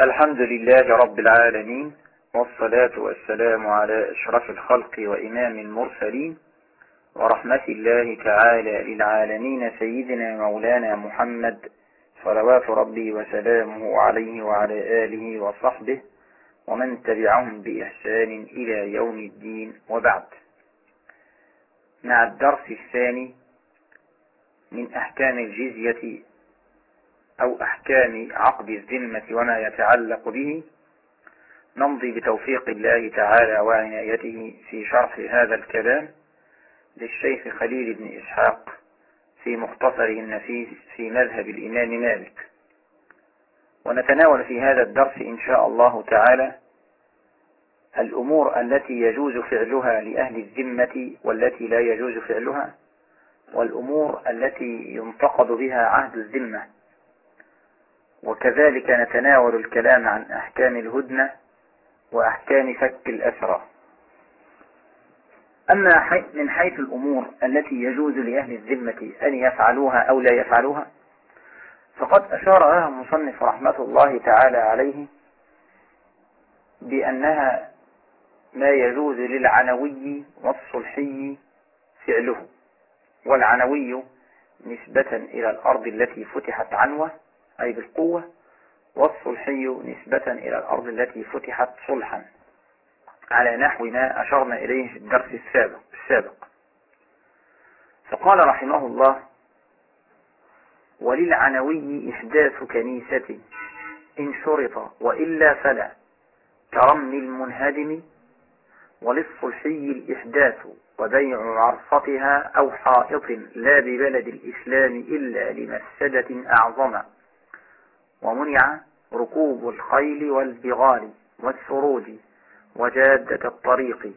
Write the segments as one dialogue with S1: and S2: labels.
S1: الحمد لله رب العالمين والصلاة والسلام على أشرف الخلق وإمام المرسلين ورحمة الله تعالى للعالمين سيدنا مولانا محمد صلوات ربي وسلامه عليه وعلى آله وصحبه ومن تبعهم بإحسان إلى يوم الدين وبعد. مع الدرس الثاني من أحكام الجزية أو أحكام عقد الذمة وما يتعلق به نمضي بتوفيق الله تعالى وعنايته في شرح هذا الكلام للشيخ خليل بن إسحاق في مختصره النفيس في مذهب الإمام مالك. ونتناول في هذا الدرس إن شاء الله تعالى الأمور التي يجوز فعلها لأهل الذمة والتي لا يجوز فعلها والأمور التي ينتقد بها عهد الذمة. وكذلك نتناول الكلام عن أحكام الهدنة وأحكام فك الأسرى. أما من حيث الأمور التي يجوز لأهل الذمة أن يفعلوها أو لا يفعلوها فقد أشار لها المصنف رحمة الله تعالى عليه بأنها ما يجوز للعنوي والصلحي فعله والعنوي نسبة إلى الأرض التي فتحت عنوة أي بالقوة والصلحي نسبة إلى الأرض التي فتحت صلحا على نحو ما أشرنا إليه في الدرس السابق, السابق. فقال رحمه الله وللعنوي إحداث كنيسة إن شرط وإلا فلا كرم المنهدم وللصلحي الإحداث وبيع عرصتها أو حائط لا ببلد الإسلام إلا لمفسدة أعظم. ومنع ركوب الخيل والبغال والسروج وجادة الطريق.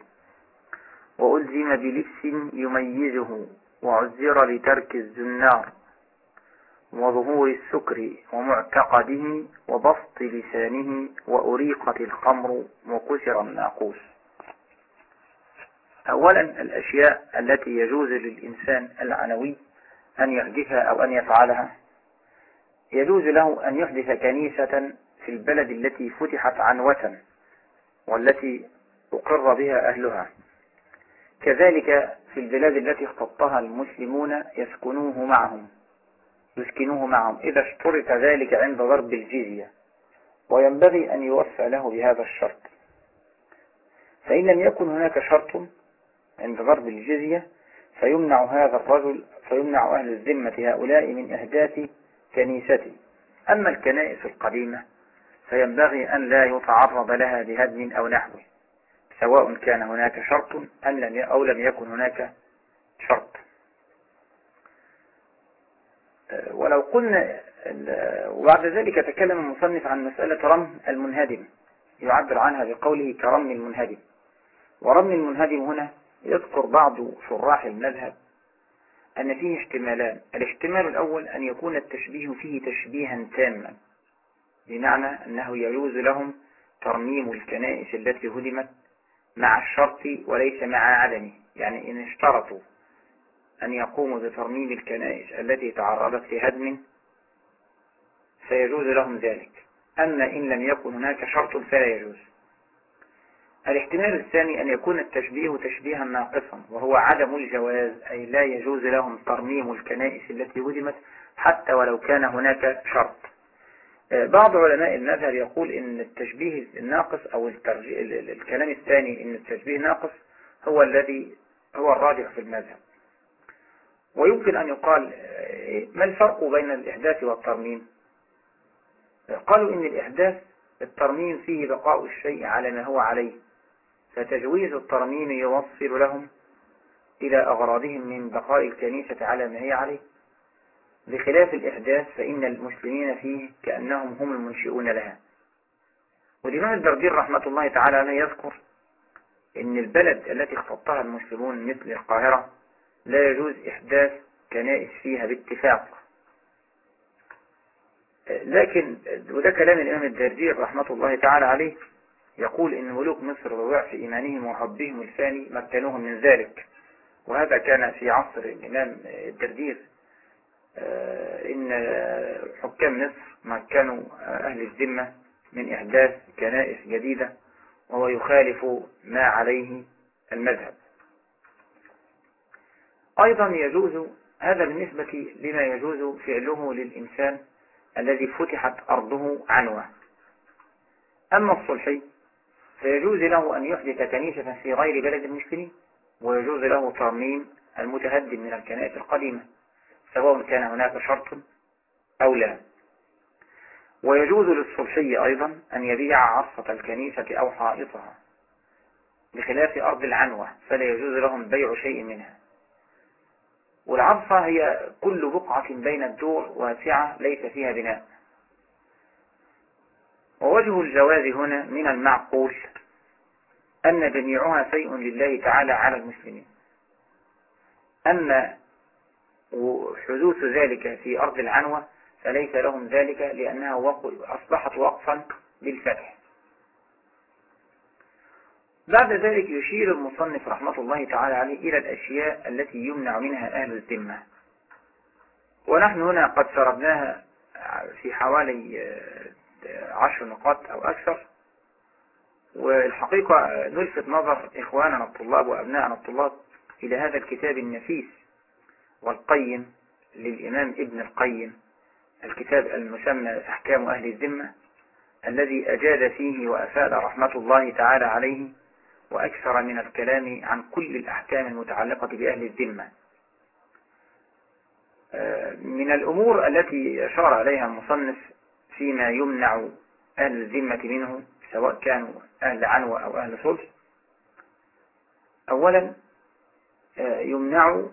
S1: وألزم بلبس يميزه وعزر لترك الزنار وظهور السكر ومعتقده وبسط لسانه وأريقة الخمر وكسر الناقوس. أولا الأشياء التي يجوز للإنسان العنوي أن يحدثها أو أن يفعلها يجوز له أن يحدث كنيسة في البلد التي فتحت عنوة والتي أقر بها أهلها. كذلك في البلاد التي اختطها المسلمون يسكنوه معهم. يسكنوه معهم. إذا اشترط ذلك عند ضرب الجزية. وينبغي أن يوفى له بهذا الشرط. فإن لم يكن هناك شرط عند ضرب الجزية فيمنع هذا الرجل فيمنع أهل الذمة هؤلاء من إحداث كنيستي. أما الكنائس القديمة فينبغي أن لا يتعرض لها بهدم أو نحوه سواء كان هناك شرط أم لم أو لم يكن هناك شرط. أه، ولو قلنا وبعد ذلك تكلم المصنف عن مسألة رم المنهدم يعبر عنها بقوله كرم المنهدم. ورم المنهدم هنا يذكر بعض شراح المذهب أن فيه احتمالان. الاحتمال الأول أن يكون التشبيه فيه تشبيها تاما بمعنى أنه يجوز لهم ترميم الكنائس التي هدمت مع الشرط وليس مع عدمه. يعني إن اشترطوا أن يقوموا بترميم الكنائس التي تعرضت لهدم فيجوز لهم ذلك. أما إن لم يكن هناك شرط فلا يجوز. الاحتمال الثاني أن يكون التشبيه تشبيها ناقصا وهو عدم الجواز أي لا يجوز لهم ترميم الكنائس التي هدمت حتى ولو كان هناك شرط. آه، بعض علماء المذهب يقول إن التشبيه الناقص أو الكلام الثاني إن التشبيه ناقص هو الذي هو الراجح في المذهب. ويمكن أن يقال آه، ما الفرق بين الإحداث والترميم؟ قالوا إن الإحداث الترميم فيه بقاء الشيء على ما هو عليه. فتجويز الترميم يوصل لهم إلى أغراضهم من بقاء الكنيسة على ما هي عليه. بخلاف الإحداث فإن المسلمين فيه كأنهم هم المنشئون لها. والإمام الدردير رحمة الله تعالى عليه يذكر إن البلد التي اختطها المسلمون مثل القاهرة لا يجوز إحداث كنائس فيها باتفاق. لكن وده كلام الإمام الدردير رحمة الله تعالى عليه. يقول إن ملوك مصر وضعف إيمانهم وحبهم الثاني مكنوهم من ذلك. وهذا كان في عصر الإمام الدردير آه، إن حكام مصر مكنوا أهل الذمة من إحداث كنائس جديدة وهو يخالف ما عليه المذهب. أيضا يجوز هذا بالنسبة لما يجوز فعله للإنسان الذي فتحت أرضه عنوة. أما الصلحي فيجوز له أن يحدث كنيسة في غير بلد المسلمين ويجوز له ترميم المتهدم من الكنائس القديمة سواء كان هناك شرط أو لا. ويجوز للصلحي أيضا أن يبيع عصة الكنيسة أو حائطها بخلاف أرض العنوة فلا يجوز لهم بيع شيء منها. والعصة هي كل بقعة بين الدور واسعة ليس فيها بناء. ووجه الجواز هنا من المعقول أن جميعها شيء لله تعالى على المسلمين. أما حدوث ذلك في أرض العنوة فليس لهم ذلك لأنها أصبحت وقفا بالفتح بعد ذلك يشير المصنف رحمة الله تعالى عليه إلى الأشياء التي يمنع منها أهل الذمة. ونحن هنا قد سردناها في حوالي عشر نقاط أو أكثر. والحقيقة نلفت نظر إخواننا الطلاب وأبنائنا الطلاب إلى هذا الكتاب النفيس والقيم للإمام ابن القيم الكتاب المسمى أحكام أهل الذمة الذي أجاد فيه وأفاد رحمة الله تعالى عليه وأكثر من الكلام عن كل الأحكام المتعلقة بأهل الذمة. آه، من الأمور التي أشار عليها المصنف فيما يمنع أهل الذمة منه سواء كانوا أهل عنوة أو أهل صلح أولا آه، يمنع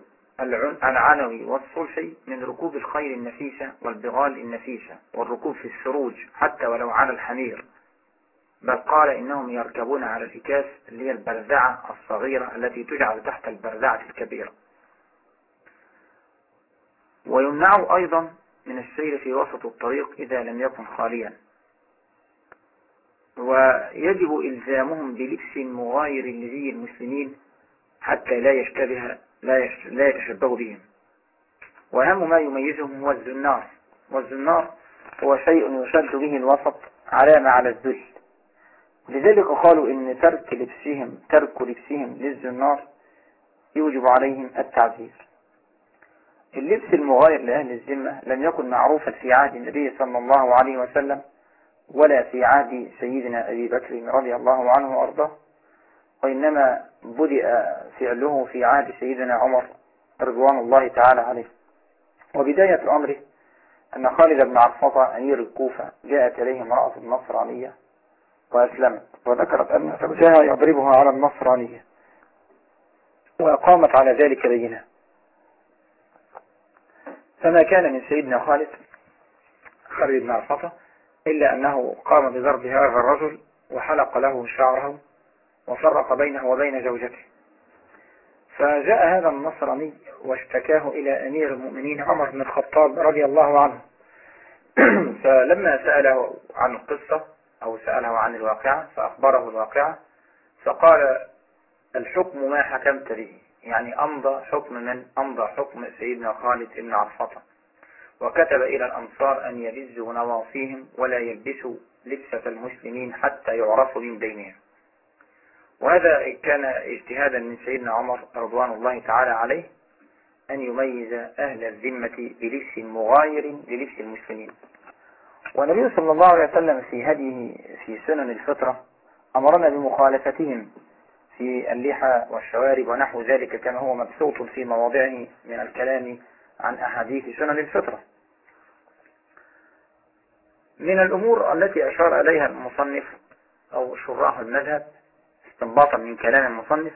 S1: العنوي والصلحي من ركوب الخيل النفيسة والبغال النفيسة والركوب في السروج حتى ولو على الحمير. بل قال إنهم يركبون على الإكاس اللي هي البرزعة الصغيرة التي تجعل تحت البرزعة الكبيرة. ويمنع أيضا من السير في وسط الطريق إذا لم يكن خاليا. ويجب إلزامهم بلبس مغاير لزي المسلمين حتى لا يشتبه لا, يتشبه بهم. وأهم ما يميزهم هو الزنار. والزنار هو شيء يشد به الوسط علامة على الذل. لذلك قالوا إن ترك لبسهم ترك لبسهم للزنار يوجب عليهم التعذير. اللبس المغاير لأهل الذمة لم يكن معروفا في عهد النبي صلى الله عليه وسلم ولا في عهد سيدنا أبي بكر رضي الله عنه وأرضاه وإنما بدأ فعله في عهد سيدنا عمر رضوان الله تعالى عليه. وبداية الأمر أن خالد بن عرفطة أمير الكوفة جاءت إليه امرأة النصرانية وأسلمت وذكرت أن زوجها يضربها على النصرانية وأقامت على ذلك بينة. فما كان من سيدنا خالد خالد بن عرفطة إلا أنه قام بضرب هذا الرجل وحلق له شعره وفرق بينه وبين زوجته. فجاء هذا النصراني واشتكاه إلى أمير المؤمنين عمر بن الخطاب رضي الله عنه. فلما سأله عن القصة أو سأله عن الواقعة فأخبره الواقعة فقال الحكم ما حكمت به. يعني أمضى حكم من؟ أمضى حكم سيدنا خالد بن عرفطة وكتب إلى الأنصار أن يبزوا نواصيهم ولا يلبسوا لبسة المسلمين حتى يعرفوا من بينهم. وهذا كان اجتهادا من سيدنا عمر رضوان الله تعالى عليه أن يميز أهل الذمة بلبس مغاير للبس المسلمين. والنبي صلى الله عليه وسلم في هديه في سنن الفطرة أمرنا بمخالفتهم في اللحى والشوارب ونحو ذلك كما هو مبسوط في مواضعه من الكلام عن أحاديث سنن الفطرة. من الأمور التي أشار إليها المصنف أو شراح المذهب استنباطا من كلام المصنف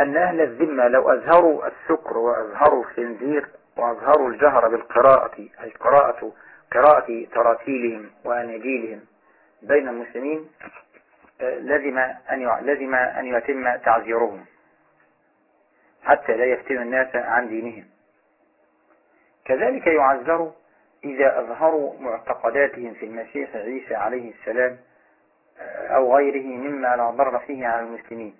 S1: أن أهل الذمة لو أظهروا السكر وأظهروا الخنزير وأظهروا الجهر بالقراءة أي قراءة قراءة تراتيلهم وأناجيلهم بين المسلمين لزم أن لزم أن يتم تعذيرهم. حتى لا يفتن الناس عن دينهم. كذلك يعذر إذا أظهروا معتقداتهم في المسيح عيسى عليه السلام أو غيره مما لا ضر فيه على المسلمين.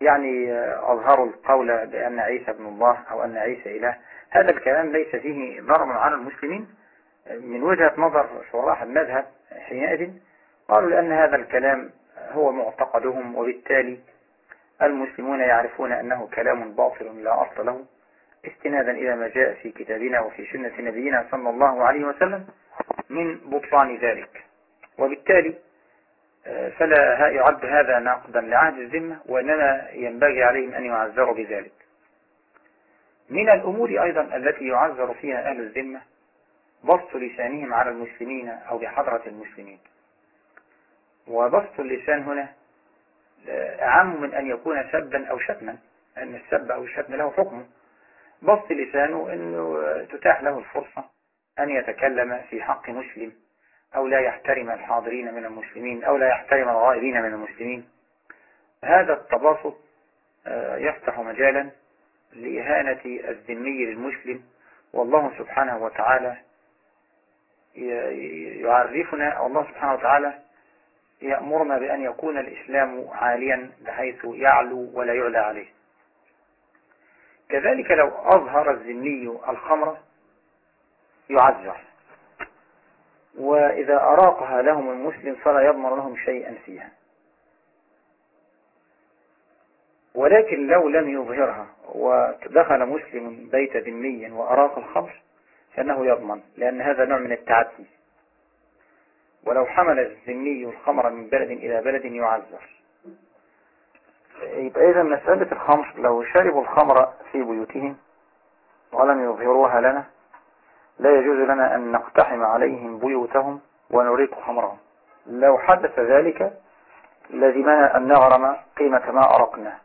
S1: يعني أظهروا القول بأن عيسى ابن الله أو أن عيسى إله. هذا الكلام ليس فيه ضرر على المسلمين. من وجهة نظر شراح المذهب حينئذ قالوا لأن هذا الكلام هو معتقدهم وبالتالي المسلمون يعرفون أنه كلام باطل لا أصل له استنادا إلى ما جاء في كتابنا وفي سنة نبينا صلى الله عليه وسلم من بطلان ذلك. وبالتالي آه، فلا يعد هذا ناقضا لعهد الذمة وإنما ينبغي عليهم أن يعذروا بذلك. من الأمور أيضا التي يعذر فيها أهل الذمة بسط لسانهم على المسلمين أو بحضرة المسلمين. وبسط اللسان هنا أعم من أن يكون سبا أو شتما أن السب أو الشتم له حكمه. بسط لسانه أنه تتاح له الفرصة أن يتكلم في حق مسلم أو لا يحترم الحاضرين من المسلمين أو لا يحترم الغائبين من المسلمين. هذا التباسط آه، يفتح مجالا لإهانة الذمي للمسلم. والله سبحانه وتعالى يعرفنا الله سبحانه وتعالى يأمرنا بأن يكون الإسلام عاليا بحيث يعلو ولا يعلى عليه. كذلك لو أظهر الذمي الخمر يعذر. وإذا أراقها لهم المسلم فلا يضمن لهم شيئا فيها. ولكن لو لم يظهرها ودخل مسلم بيت ذمي وأراق الخمر فإنه يضمن لأن هذا نوع من التعدي. ولو حمل الذمي الخمر من بلد إلى بلد يعذر. يبقى إذا مسألة الخمر لو شربوا الخمر في بيوتهم ولم يظهروها لنا لا يجوز لنا أن نقتحم عليهم بيوتهم ونريق خمرهم. لو حدث ذلك لزمنا أن نغرم قيمة ما أرقناه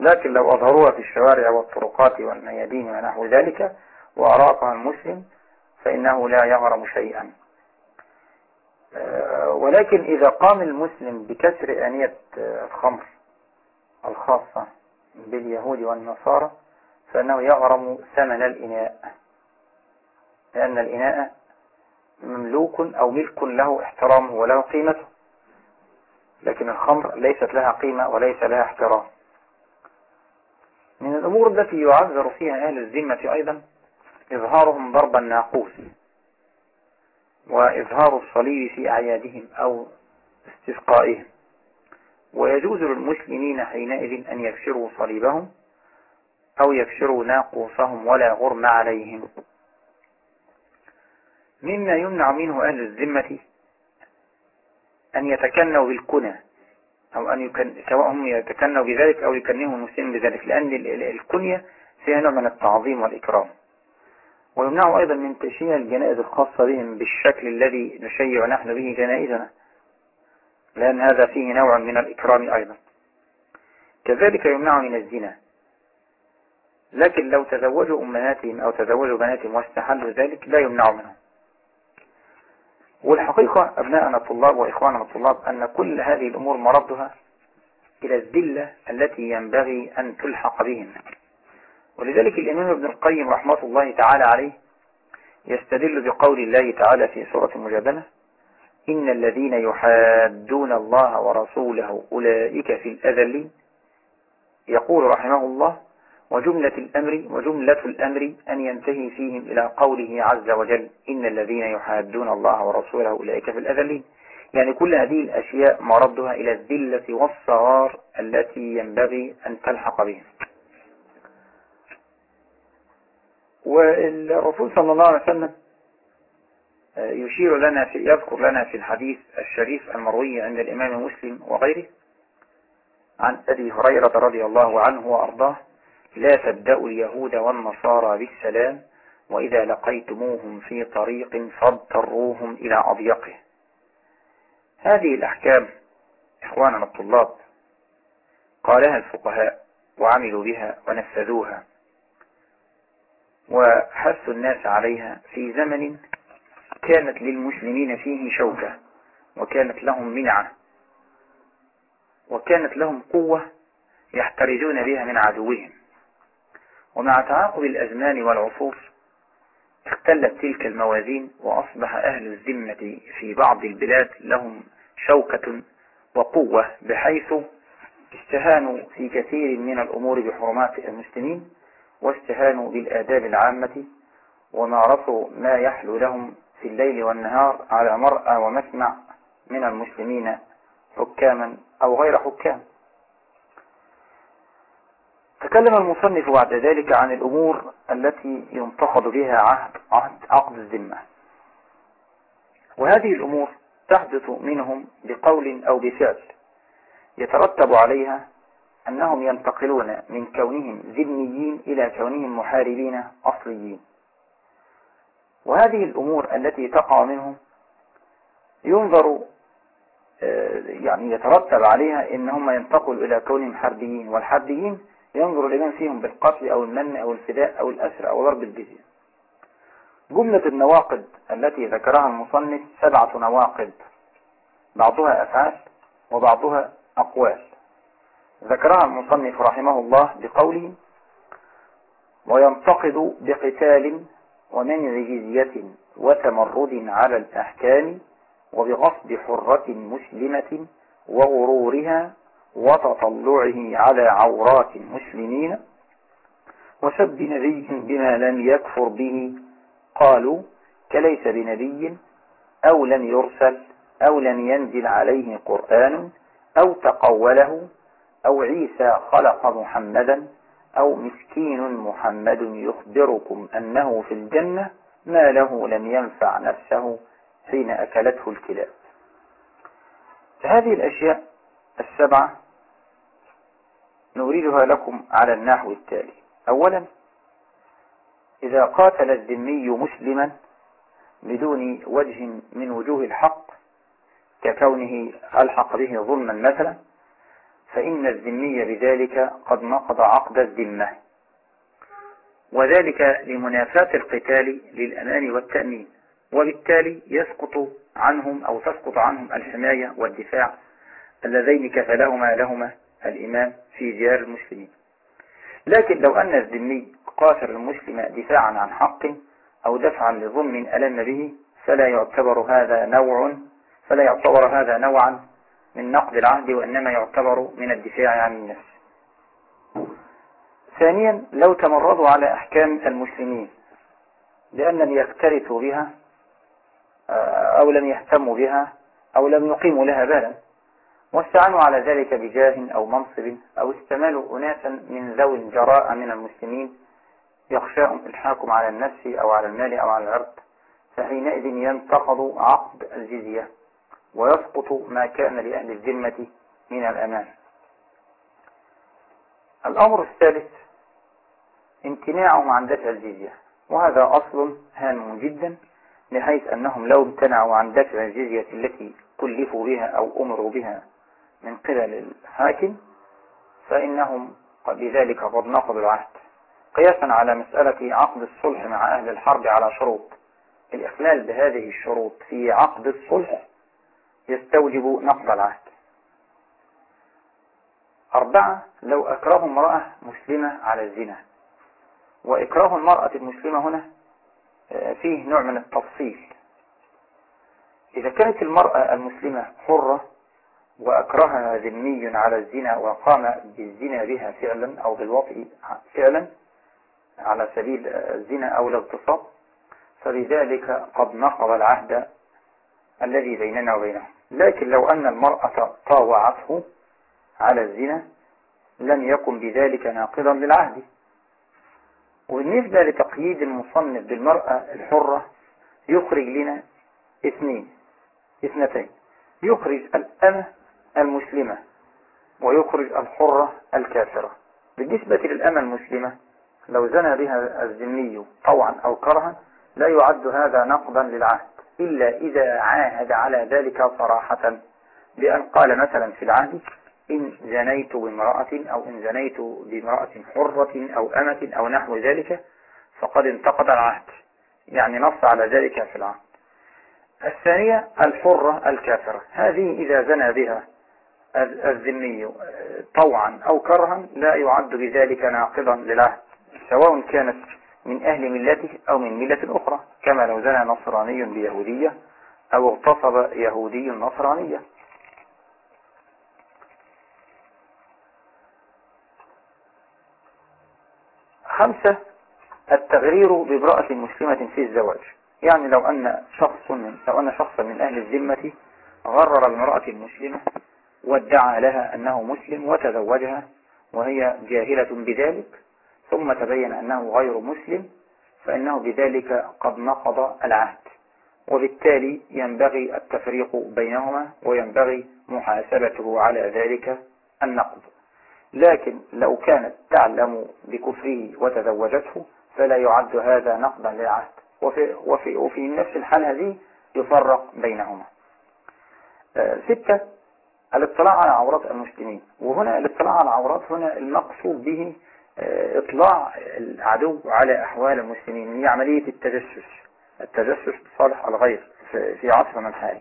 S1: لكن لو أظهروها في الشوارع والطرقات والميادين ونحو ذلك وأراقها المسلم فإنه لا يغرم شيئا. ولكن إذا قام المسلم بكسر آنية الخمر الخاصة باليهود والنصارى فإنه يغرم ثمن الإناء لأن الإناء مملوك أو ملك له احترامه وله قيمته. لكن الخمر ليست لها قيمة وليس لها احترام. من الأمور التي يعذر فيها أهل الذمة أيضا إظهارهم ضرب الناقوس. وإظهار الصليب في أعيادهم أو استسقائهم. ويجوز للمسلمين حينئذ أن يكسروا صليبهم أو يكسروا ناقوسهم ولا غرم عليهم. مما يمنع منه أهل الذمة أن يتكنوا بالكنى أو أن يكن سواء هم يتكنوا بذلك أو يكنهم المسلمين بذلك لأن الكنية فيها نوع من التعظيم والإكرام. ويمنع أيضا من تشييع الجنائز الخاصة بهم بالشكل الذي نشيع نحن به جنائزنا لأن هذا فيه نوع من الإكرام أيضا. كذلك يمنع من الزنا. لكن لو تزوجوا أمهاتهم أو تزوجوا بناتهم واستحلوا ذلك لا يمنع منهم. والحقيقة أبناءنا الطلاب وإخواننا الطلاب أن كل هذه الأمور مردها إلى الذلة التي ينبغي أن تلحق بهم. ولذلك الإمام ابن القيم رحمة الله تعالى عليه يستدل بقول الله تعالى في سورة المجادلة إن الذين يحادون الله ورسوله أولئك في الأذل يقول رحمه الله وجملة الأمر وجملة الأمر أن ينتهي فيهم إلى قوله عز وجل إن الذين يحادون الله ورسوله أولئك في الأذلين. يعني كل هذه الأشياء مردها إلى الذلة والصغار التي ينبغي أن تلحق بهم والرسول صلى الله عليه وسلم يشير لنا في يذكر لنا في الحديث الشريف المروي عند الإمام مسلم وغيره عن أبي هريرة رضي الله عنه وأرضاه لا تبدأوا اليهود والنصارى بالسلام وإذا لقيتموهم في طريق فاضطروهم إلى أضيقه. هذه الأحكام إخواننا الطلاب قالها الفقهاء وعملوا بها ونفذوها. وحثوا الناس عليها في زمن كانت للمسلمين فيه شوكة وكانت لهم منعة وكانت لهم قوة يحترزون بها من عدوهم. ومع تعاقب الأزمان والعصور اختلت تلك الموازين وأصبح أهل الذمة في بعض البلاد لهم شوكة وقوة بحيث استهانوا في كثير من الأمور بحرمات المسلمين. واستهانوا بالآداب العامة ومارسوا ما يحلو لهم في الليل والنهار على مرأى ومسمع من المسلمين حكاما أو غير حكام. تكلم المصنف بعد ذلك عن الأمور التي ينتقد بها عهد, عهد عقد الذمة. وهذه الأمور تحدث منهم بقول أو بفعل يترتب عليها أنهم ينتقلون من كونهم ذميين إلى كونهم محاربين أصليين. وهذه الأمور التي تقع منهم ينظر آه، يعني يترتب عليها إن هم ينتقلوا إلى كونهم حربيين والحربيين ينظر الإمام فيهم بالقتل أو المن أو الفداء أو الأسر أو ضرب الجزية. جملة النواقد التي ذكرها المصنف سبعة نواقد بعضها أفعال وبعضها أقوال. ذكرها المصنف رحمه الله بقوله وينتقد بقتال ومنع جزية وتمرد على الأحكام وبغصب حرة مسلمة وغرورها وتطلعه على عورات المسلمين وسب نبي بما لم يكفر به. قالوا كليس بنبي أو لم يرسل أو لم ينزل عليه قرآن أو تقوله أو عيسى خلق محمدا أو مسكين محمد يخبركم أنه في الجنة ما له لم ينفع نفسه حين أكلته الكلاب. هذه الأشياء السبعة نريدها لكم على النحو التالي. أولا إذا قاتل الذمي مسلما بدون وجه من وجوه الحق ككونه ألحق به ظلما مثلا فإن الذمي بذلك قد نقض عقد الذمة. وذلك لمنافاة القتال للأمان والتأمين. وبالتالي يسقط عنهم أو تسقط عنهم الحماية والدفاع اللذين كفلهما لهما الإمام في ديار المسلمين. لكن لو أن الذمي قاتل المسلم دفاعا عن حق أو دفعا لظلم ألم به فلا يعتبر هذا نوع فلا يعتبر هذا نوعا من نقد العهد وإنما يعتبر من الدفاع عن النفس. ثانيا لو تمردوا على أحكام المسلمين لأن لم يكترثوا بها آه، أو لم يهتموا بها أو لم يقيموا لها بالا واستعنوا على ذلك بجاه أو منصب أو استمالوا أناسا من ذوي الجراء من المسلمين يخشاهم الحاكم على النفس أو على المال أو على العرض فحينئذ ينتقض عقد الجزية. ويسقط ما كان لأهل الذمة من الأمان. الأمر الثالث امتناعهم عن دفع الجزية. وهذا أصل هام جدا بحيث أنهم لو امتنعوا عن دفع الجزية التي كلفوا بها أو أمروا بها من قبل الحاكم فإنهم بذلك قد نقضوا العهد. قياسا على مسألة عقد الصلح مع أهل الحرب على شروط. الإخلال بهذه الشروط في عقد الصلح يستوجب نقض العهد. أربعة لو أكره امرأة مسلمة على الزنا. وإكراه المرأة المسلمة هنا آه، فيه نوع من التفصيل. إذا كانت المرأة المسلمة حرة وأكرهها ذمي على الزنا وقام بالزنا بها فعلا أو بالوطء فعلا على سبيل الزنا أو الاغتصاب فلذلك قد نقض العهد الذي بيننا وبينه. لكن لو أن المرأة طاوعته على الزنا لم يكن بذلك ناقضا للعهد. وبالنسبة لتقييد المصنف بالمرأة الحرة يخرج لنا اثنين اثنتين. يخرج الأمة المسلمة ويخرج الحرة الكافرة. بالنسبة للأمة المسلمة لو زنى بها الذمي طوعا أو كرها لا يعد هذا نقضا للعهد. إلا إذا عاهد على ذلك صراحة بأن قال مثلا في العهد إن زنيت بامرأة أو إن زنيت بامرأة حرة أو أمة أو نحو ذلك فقد انتقد العهد. يعني نص على ذلك في العهد. الثانية الحرة الكافرة. هذه إذا زنى بها الذمي طوعا أو كرها لا يعد بذلك ناقضا للعهد سواء كانت من أهل ملته أو من ملة أخرى كما لو زنى نصراني بيهودية أو اغتصب يهودي نصرانية. خمسة التغرير بامرأة مسلمة في الزواج. يعني لو أن شخص من لو أن شخصا من أهل الذمة غرر المرأة المسلمة وادعى لها أنه مسلم وتزوجها وهي جاهلة بذلك ثم تبين أنه غير مسلم فإنه بذلك قد نقض العهد. وبالتالي ينبغي التفريق بينهما وينبغي محاسبته على ذلك النقض. لكن لو كانت تعلم بكفره وتزوجته فلا يعد هذا نقضا للعهد. وفي, وفي, وفي نفس الحال هذه يفرق بينهما. آه، ستة الاطلاع على عورات المسلمين. وهنا الاطلاع على العورات هنا المقصود به إطلاع العدو على أحوال المسلمين هي عملية التجسس. التجسس لصالح الغير في عصرنا الحالي.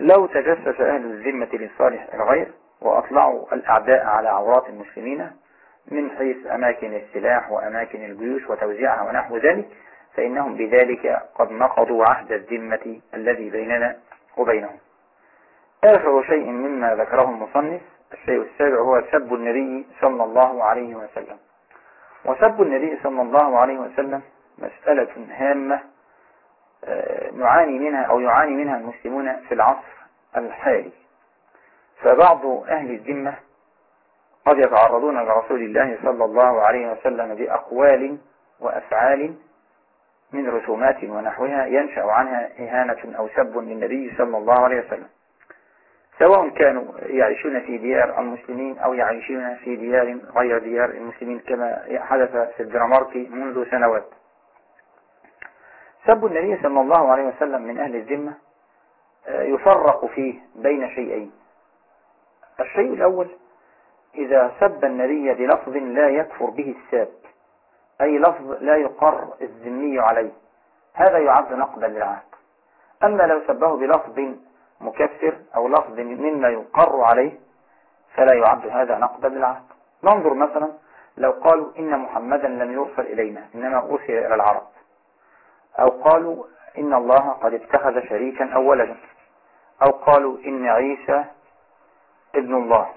S1: لو تجسس أهل الذمة لصالح الغير وأطلعوا الأعداء على عورات المسلمين من حيث أماكن السلاح وأماكن الجيوش وتوزيعها ونحو ذلك فإنهم بذلك قد نقضوا عهد الذمة الذي بيننا وبينهم. آخر شيء مما ذكره المصنف الشيء السابع هو سب النبي صلى الله عليه وسلم. وسب النبي صلى الله عليه وسلم مسألة هامة آه، نعاني منها أو يعاني منها المسلمون في العصر الحالي. فبعض أهل الذمة قد يتعرضون لرسول الله صلى الله عليه وسلم بأقوال وأفعال من رسومات ونحوها ينشأ عنها إهانة أو سب للنبي صلى الله عليه وسلم. سواء كانوا يعيشون في ديار المسلمين أو يعيشون في ديار غير ديار المسلمين كما حدث في الدنمارك منذ سنوات. سب النبي صلى الله عليه وسلم من أهل الذمة آه، يفرق فيه بين شيئين. الشيء الأول إذا سب النبي بلفظ لا يكفر به الساب أي لفظ لا يقر الذمي عليه هذا يعد نقدا للعهد. أما لو سبه بلفظ مكفر أو لفظ مما يقر عليه فلا يعد هذا نقدا للعهد ننظر مثلا لو قالوا إن محمدا لم يرسل إلينا إنما أرسل إلى العرب. أو قالوا إن الله قد اتخذ شريكا أو ولدا. أو قالوا إن عيسى ابن الله.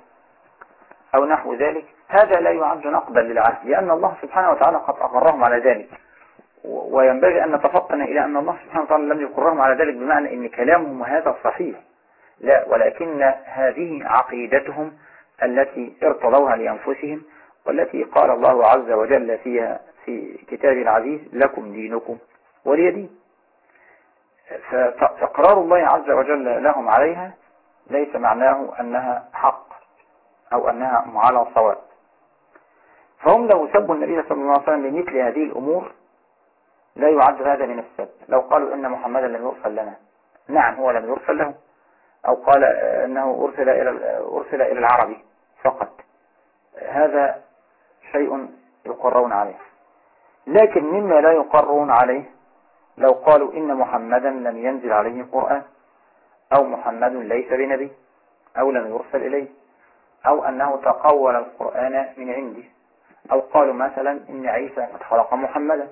S1: أو نحو ذلك. هذا لا يعد نقدا للعهد لأن الله سبحانه وتعالى قد أقرهم على ذلك. وينبغي أن نتفطن إلى أن الله سبحانه وتعالى لم يقرهم على ذلك بمعنى أن كلامهم هذا صحيح. لا ولكن هذه عقيدتهم التي ارتضوها لأنفسهم والتي قال الله عز وجل فيها في كتاب العزيز لكم دينكم ولي دين. فإقرار الله عز وجل لهم عليها ليس معناه أنها حق أو أنها على صواب. فهم لو سبوا النبي صلى الله عليه وسلم بمثل هذه الأمور لا يعد هذا من السب. لو قالوا إن محمدا لم يرسل لنا. نعم هو لم يرسل له. أو قال أنه أرسل إلى أرسل إلى العربي فقط. هذا شيء يقرون عليه. لكن مما لا يقرون عليه لو قالوا إن محمدا لم ينزل عليه القرآن أو محمد ليس بنبي أو لم يرسل إليه أو أنه تقول القرآن من عنده أو قالوا مثلا إن عيسى قد خلق محمدا.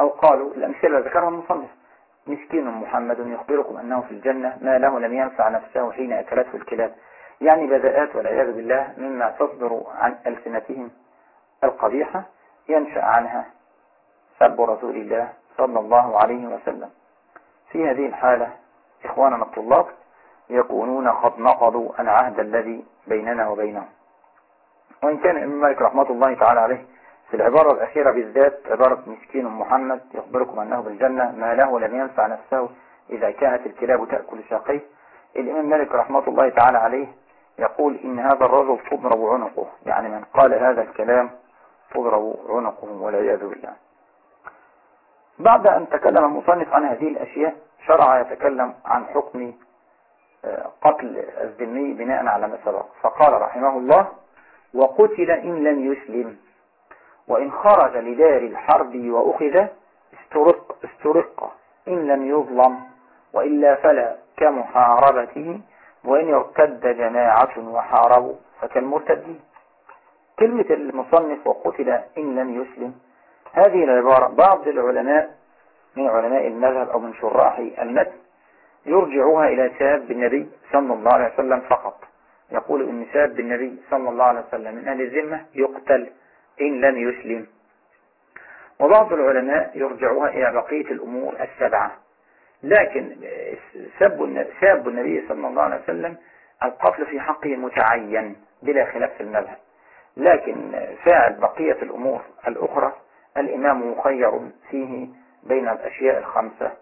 S1: أو قالوا الأمثلة ذكرها المصنف. مسكين محمد يخبركم أنه في الجنة ما له لم ينفع نفسه حين أكلته الكلاب. يعني بداءات والعياذ بالله مما تصدر عن ألسنتهم. القبيحة ينشأ عنها سب رسول الله صلى الله عليه وسلم. في هذه الحالة إخواننا الطلاب يكونون قد نقضوا العهد الذي بيننا وبينهم. وإن كان إمام مالك رحمة الله تعالى عليه في العبارة الأخيرة بالذات عبارة مسكين محمد يخبركم أنه بالجنة ما له لم ينفع نفسه إذا كانت الكلاب تأكل ساقيه الإمام مالك رحمة الله تعالى عليه يقول إن هذا الرجل تضرب عنقه يعني من قال هذا الكلام تضرب عنقه والعياذ بالله. بعد أن تكلم المصنف عن هذه الأشياء شرع يتكلم عن حكم آه، قتل الذمي بناء على ما سبق. فقال رحمه الله وقتل إن لم يسلم. وإن خرج لدار الحرب وأخذ استرق, استرق. إن لم يظلم وإلا فلا كمحاربته. وإن ارتد جماعة وحاربوا فكالمرتدين كلمة المصنف وقتل إن لم يسلم. هذه العبارة بعض العلماء من علماء المذهب أو من شراح المتن يرجعوها إلى ساب النبي صلى الله عليه وسلم فقط. يقول إن ساب النبي صلى الله عليه وسلم من أهل الذمة يقتل. إن لم يسلم. وبعض العلماء يرجعوها إلى بقية الأمور السبعة. لكن ساب النبي صلى الله عليه وسلم القتل في حقه متعين بلا خلاف في المذهب. لكن فاعل بقية الأمور الأخرى. الإمام مخير فيه بين الأشياء الخمسة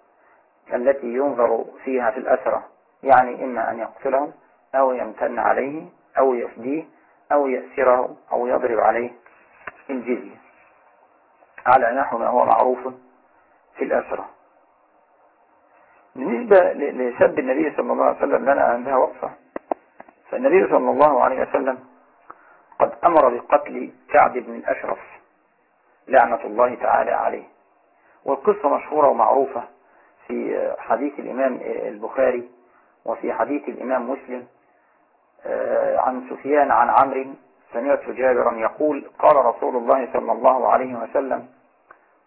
S1: التي ينظر فيها في الأسرة. يعني إما أن يقتلهم أو يمتن عليه أو يفديه أو يأسره أو يضرب عليه. الجزية على نحو ما هو معروف في الأسرة. بالنسبة لسب النبي صلى الله عليه وسلم لنا عندها وقفة. فالنبي صلى الله عليه وسلم قد أمر بقتل كعب بن الأشرف لعنة الله تعالى عليه. والقصة مشهورة ومعروفة في حديث الإمام البخاري وفي حديث الإمام مسلم آه، عن سفيان عن عمرو سمعت جابرا يقول قال رسول الله صلى الله عليه وسلم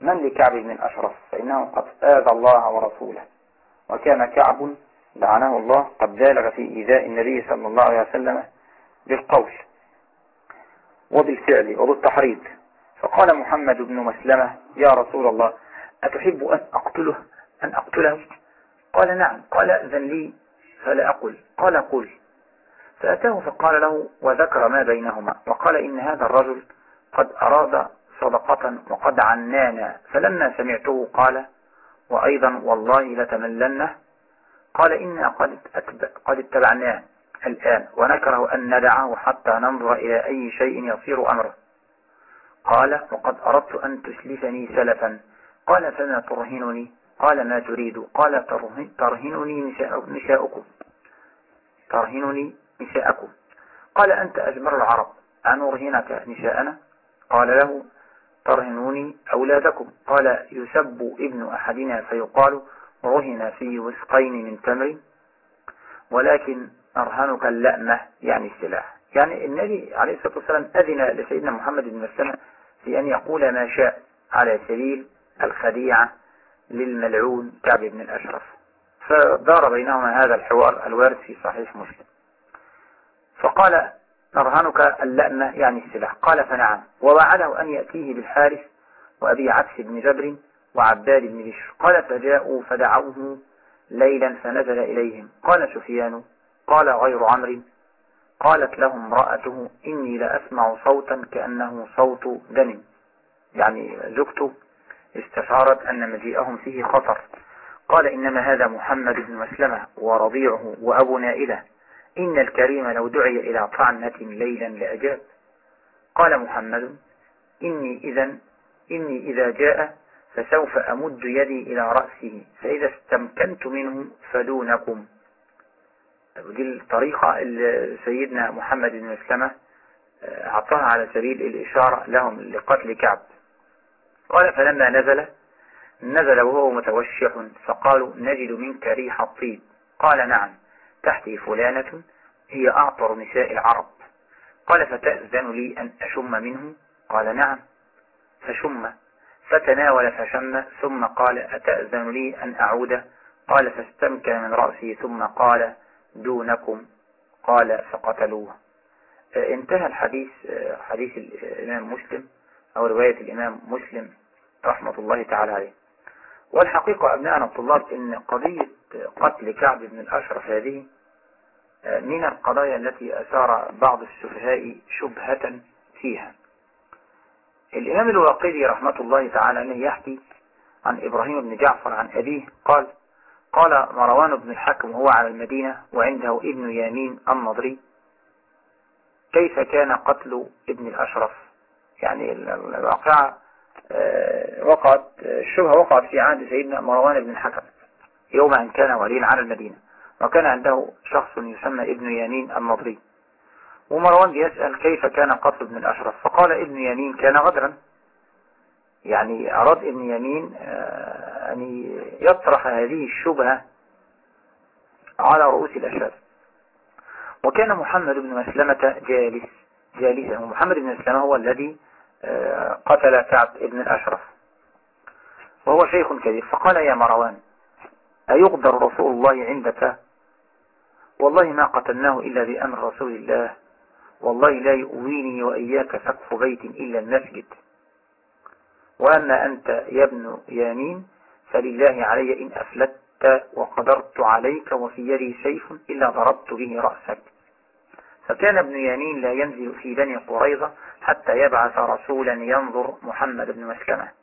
S1: من لكعب بن الأشرف فإنه قد آذى الله ورسوله. وكان كعب لعنه الله قد بالغ في إيذاء النبي صلى الله عليه وسلم بالقول وبالفعل وبالتحريض. فقال محمد بن مسلمة يا رسول الله أتحب أن أقتله؟ أن أقتله؟ قال نعم. قال أذن لي فلا أقل. قال قل. فأتاه فقال له وذكر ما بينهما. وقال إن هذا الرجل قد أراد صدقة وقد عنانا. فلما سمعته قال وأيضا والله لتملنه. قال إنا قد, قد اتبعناه الآن ونكره أن ندعه حتى ننظر إلى أي شيء يصير أمره. قال وقد أردت أن تسلفني سلفا. قال فما ترهنني؟ قال ما تريد. قال ترهنني نساؤكم. ترهنني نساءكم. قال أنت أجمر العرب. أن أرهنك نساءنا. قال له ترهنوني أولادكم. قال يسب ابن أحدنا فيقال رهن في وسقين من تمر. ولكن أرهنك اللأمة يعني السلاح. يعني النبي عليه الصلاة والسلام أذن لسيدنا محمد بن مسلمة في أن يقول ما شاء على سبيل الخديعة للملعون كعب بن الأشرف. فدار بينهما هذا الحوار الوارد في صحيح مسلم. فقال نرهنك اللأمة يعني السلاح. قال فنعم. ووعده أن يأتيه بالحارث وأبي عبس بن جبر وعباد بن بشر. قال فجاءوا فدعوه ليلا فنزل إليهم. قال سفيان قال غير عمرو. قالت لهم امرأته إني لأسمع صوتا كأنه صوت دم. يعني زوجته استشعرت أن مجيئهم فيه خطر. قال إنما هذا محمد بن مسلمة ورضيعه وأبو نائلة. إن الكريم لو دعي إلى طعنة ليلا لأجاب. قال محمد إني إذا إني إذا جاء فسوف أمد يدي إلى رأسه فإذا استمكنت منه فدونكم. دي الطريقة اللي سيدنا محمد بن مسلمة آه، أعطاها على سبيل الإشارة لهم لقتل كعب. قال فلما نزل نزل وهو متوشح فقالوا نجد منك ريح الطيب. قال نعم. تحتي فلانة هي أعطر نساء العرب. قال فتأذن لي أن أشم منه؟ قال نعم. فشم. فتناول فشم ثم قال أتأذن لي أن أعود؟ قال فاستمكن من رأسه ثم قال دونكم. قال فقتلوه. آه، انتهى الحديث آه، حديث الإمام مسلم أو رواية الإمام مسلم رحمة الله تعالى عليه. والحقيقة أبناءنا الطلاب إن قضية قتل كعب بن الأشرف هذه آه، من القضايا التي أثار بعض السفهاء شبهة فيها. الإمام الواقدي رحمة الله تعالى عليه يحكي عن إبراهيم بن جعفر عن أبيه قال قال مروان بن الحكم وهو على المدينة وعنده ابن يامين النضري كيف كان قتل ابن الأشرف؟ يعني الواقعة آه، وقعت الشبهة وقعت في عهد سيدنا مروان بن الحكم. يوم أن كان وليا على المدينة وكان عنده شخص يسمى ابن يمين النضري ومروان يسأل كيف كان قتل ابن الأشرف فقال ابن يمين كان غدرا. يعني أراد ابن يمين آه، أن يطرح هذه الشبهة على رؤوس الأشهاد وكان محمد بن مسلمة جالس جالسا. ومحمد بن مسلمة هو الذي آه، قتل كعب ابن الأشرف. وهو شيخ كبير. فقال يا مروان أيغدر رسول الله عندك؟ والله ما قتلناه إلا بأمر رسول الله. والله لا يؤويني وإياك سقف بيت إلا المسجد. وأما أنت يا ابن يامين فلله علي إن أفلت وقدرت عليك وفي يدي سيف إلا ضربت به رأسك. فكان ابن يمين لا ينزل في بني قريظة حتى يبعث رسولا ينظر محمد بن مسلمة.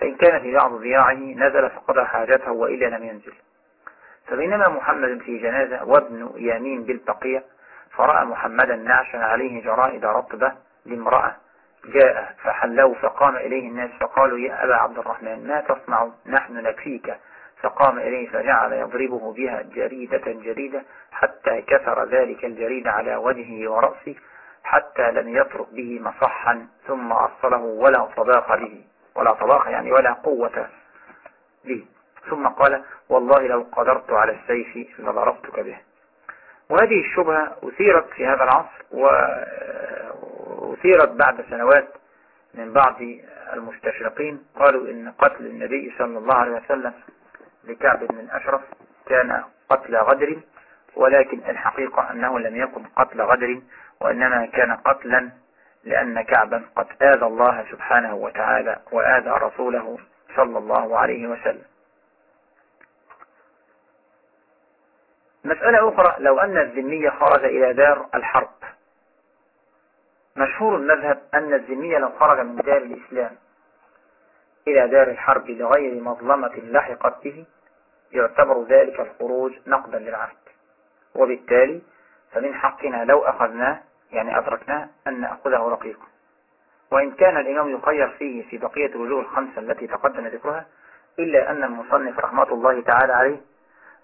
S1: فإن كان في بعض ذراعه نزل فقضى حاجته وإلا لم ينزل فبينما محمد في جنازة وابن يمين بالبقية فرأى محمدا نعشا عليه جرائد رطبة لامرأة جاء فحلوا فقام إليه الناس فقالوا يا أبا عبد الرحمن ما تصنع نحن نكفيك؟ فقام إليه فجعل يضربه بها جريدة جريدة حتى كثر ذلك الجريد على وجهه ورأسه حتى لم يترك به مصحا ثم أصله ولا صداق به. ولا صداق يعني ولا قوة به ثم قال والله لو قدرت على السيف لضربتك به. وهذه الشبهة أثيرت في هذا العصر وأثيرت بعد سنوات من بعض المستشرقين. قالوا إن قتل النبي صلى الله عليه وسلم لكعب بن الأشرف كان قتل غدر ولكن الحقيقة أنه لم يكن قتل غدر وإنما كان قتلا لأن كعبا قد آذى الله سبحانه وتعالى وآذى رسوله صلى الله عليه وسلم. مسألة أخرى لو أن الذمية خرج إلى دار الحرب. مشهور المذهب أن الذمية لو خرج من دار الإسلام إلى دار الحرب لغير مظلمة لحقت به يعتبر ذلك الخروج نقدا للعهد. وبالتالي فمن حقنا لو أخذناه يعني أدركناه أن نأخذه رقيقا. وإن كان الإمام يخير فيه في بقية الوجوه الخمسة التي تقدم ذكرها إلا أن المصنف رحمة الله تعالى عليه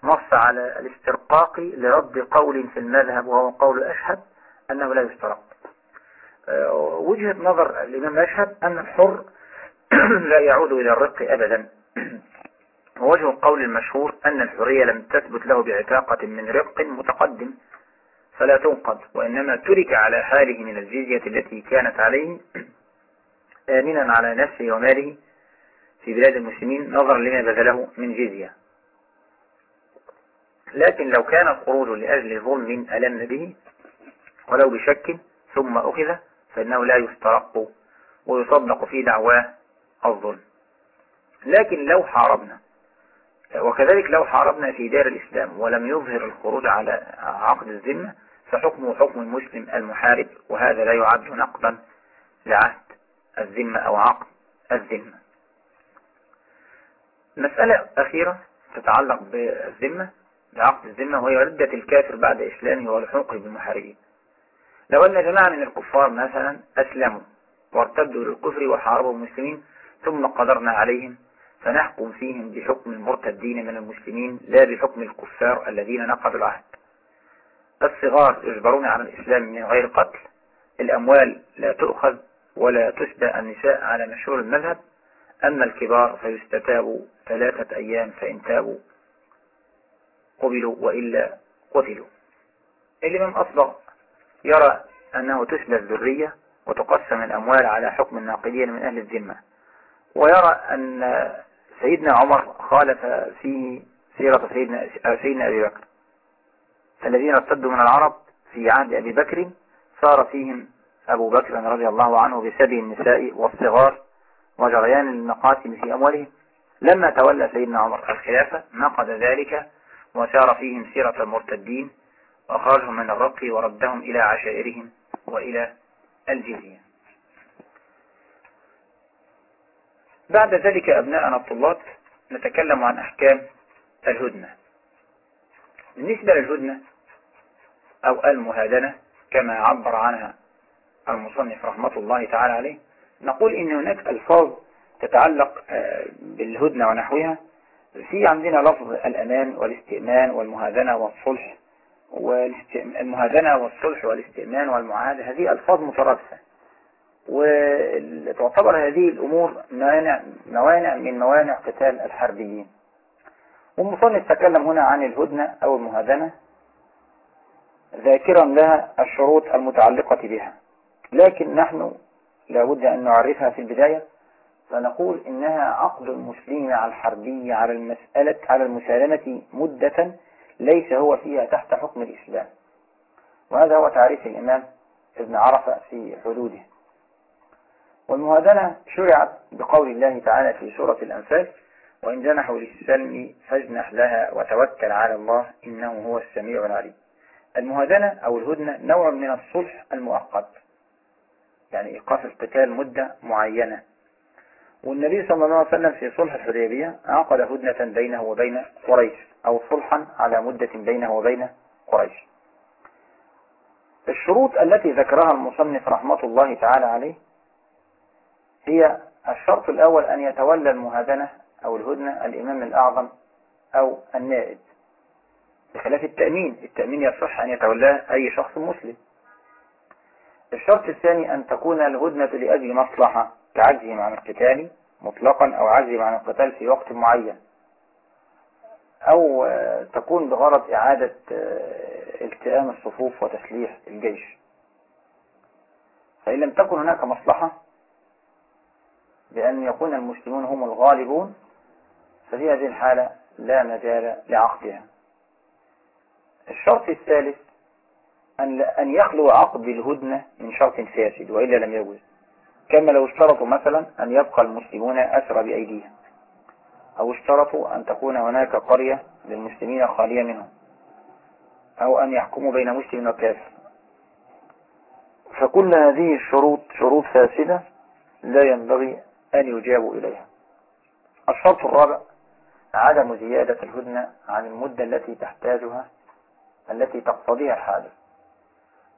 S1: نص على الاسترقاق لرد قول في المذهب وهو قول أشهد أنه لا يسترق. آه، وجهة نظر الإمام أشهد أن الحر لا يعود إلى الرق أبدا. ووجه القول المشهور أن الحرية لم تثبت له بعتاقة من رق متقدم. فلا تنقض وإنما ترك على حاله من الجزية التي كانت عليه آمنا على نفسه وماله في بلاد المسلمين نظرا لما بذله من جزية. لكن لو كان الخروج لأجل ظلم ألم به ولو بشك ثم أخذ فإنه لا يسترق ويصدق في دعواه الظلم. لكن لو حاربنا وكذلك لو حاربنا في دار الإسلام ولم يظهر الخروج على عقد الذمة فحكمه حكم المسلم المحارب وهذا لا يعد نقضا لعهد الذمة أو عقد الذمة. مسألة أخيرة تتعلق بالذمة بعقد الذمة وهي ردة الكافر بعد إسلامه ولحوقه بالمحاربين. لو أن جماعة من الكفار مثلا أسلموا وارتدوا للكفر وحاربوا المسلمين ثم قدرنا عليهم فنحكم فيهم بحكم المرتدين من المسلمين لا بحكم الكفار الذين نقضوا العهد. الصغار يجبرون على الإسلام من غير قتل. الأموال لا تؤخذ ولا تسبى النساء على مشهور المذهب. أما الكبار فيستتابوا ثلاثة أيام فإن تابوا قبلوا وإلا قتلوا. الإمام أصبغ يرى أنه تسبى الذرية وتقسم الأموال على حكم الناقدين من أهل الذمة. ويرى أن سيدنا عمر خالف في سيرة سيدنا, سيدنا أبي بكر. الذين ارتدوا من العرب في عهد أبي بكر صار فيهم أبو بكر رضي الله عنه بسبي النساء والصغار وجريان المقاسم في أموالهم. لما تولى سيدنا عمر الخلافة نقض ذلك وسار فيهم سيرة المرتدين وأخرجهم من الرق وردهم إلى عشائرهم وإلى الجزية بعد ذلك أبناءنا الطلاب نتكلم عن أحكام الهدنة. بالنسبة للهدنة أو المهادنة كما عبر عنها المصنف رحمة الله تعالى عليه نقول إن هناك ألفاظ تتعلق آه، بالهدنة ونحوها في عندنا لفظ الأمان والاستئمان والمهادنة والصلح والمهادنة والصلح والاستئمان والمعاهدة هذه ألفاظ مترادفة. وتعتبر هذه الأمور موانع, موانع من موانع قتال الحربيين. والمصنف تكلم هنا عن الهدنة أو المهادنة ذاكرا لها الشروط المتعلقة بها. لكن نحن لابد أن نعرفها في البداية فنقول إنها عقد المسلمين مع الحربي على المسألة على المسالمة مدة ليس هو فيها تحت حكم الإسلام. وهذا هو تعريف الإمام ابن عرفة في حدوده. والمهادنة شرعت بقول الله تعالى في سورة الأنفال وإن جنحوا للسلم فاجنح لها وتوكل على الله إنه هو السميع العليم. المهادنة أو الهدنة نوع من الصلح المؤقت يعني إيقاف القتال مدة معينة. والنبي صلى الله عليه وسلم في صلح الحديبية عقد هدنة بينه وبين قريش أو صلحا على مدة بينه وبين قريش. الشروط التي ذكرها المصنف رحمة الله تعالى عليه هي الشرط الأول أن يتولى المهادنة أو الهدنة الإمام الأعظم أو النائب بخلاف التأمين. التأمين يصح أن يتولاه أي شخص مسلم. الشرط الثاني أن تكون الهدنة لأجل مصلحة كعجزهم عن القتال مطلقا أو عجزهم عن القتال في وقت معين. أو تكون بغرض إعادة التئام الصفوف وتسليح الجيش. فإن لم تكن هناك مصلحة بأن يكون المسلمون هم الغالبون ففي هذه الحالة لا مجال لعقدها. الشرط الثالث أن أن يخلو عقد الهدنة من شرط فاسد وإلا لم يجوز. كما لو اشترطوا مثلا أن يبقى المسلمون أسرى بأيديهم أو اشترطوا أن تكون هناك قرية للمسلمين خالية منهم أو أن يحكموا بين مسلم وكافر. فكل هذه الشروط شروط فاسدة لا ينبغي أن يجابوا إليها. الشرط الرابع عدم زيادة الهدنة عن المدة التي تحتاجها التي تقتضيها الحاجة